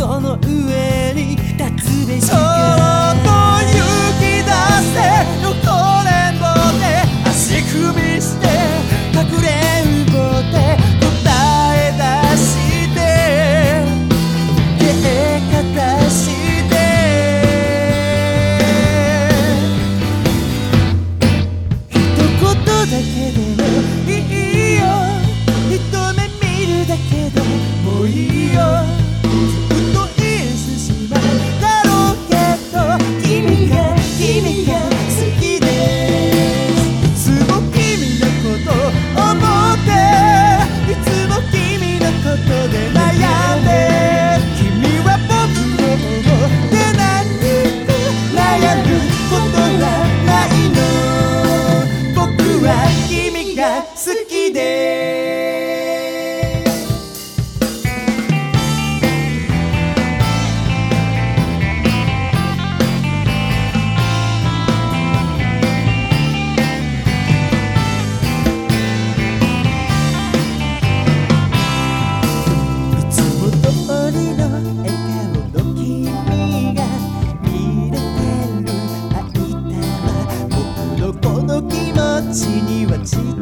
その上に立つべしち好きで。いつも通りの笑顔の君が見れてる。愛たま僕のこの気持ちには違